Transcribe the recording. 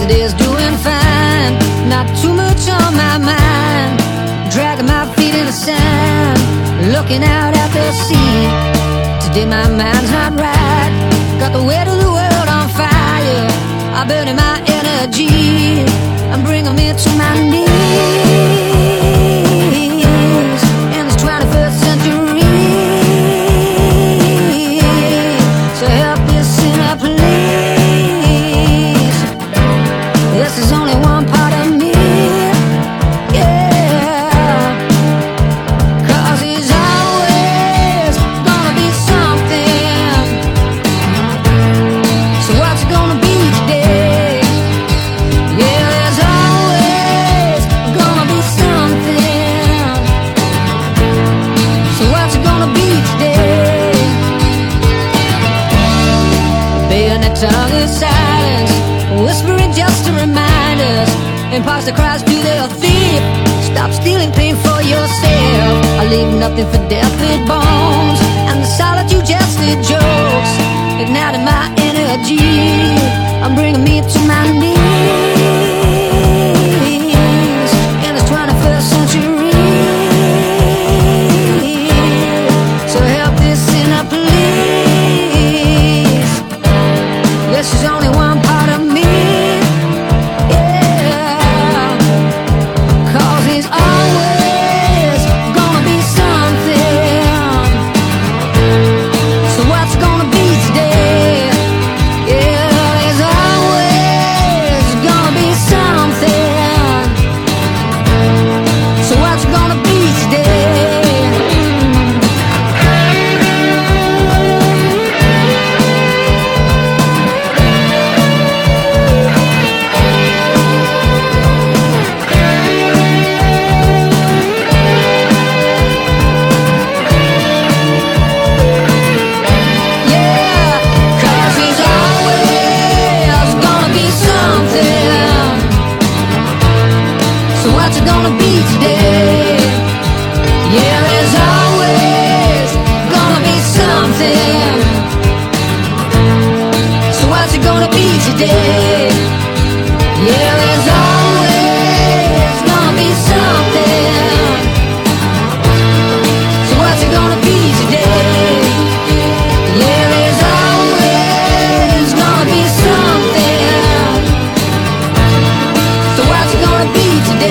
Yesterday's doing fine, not too much on my mind. Dragging my feet in the sand, looking out at the sea. Today my mind's not right, got the weight of the world on fire. I'm burning Bayonet tongue is silence, whispering just to remind us. Imposter cries to their thief. Stop stealing pain for yourself. I leave nothing for death with bones, and the solitude just with jokes. Igniting my energy, I'm bringing me to my knees. be today.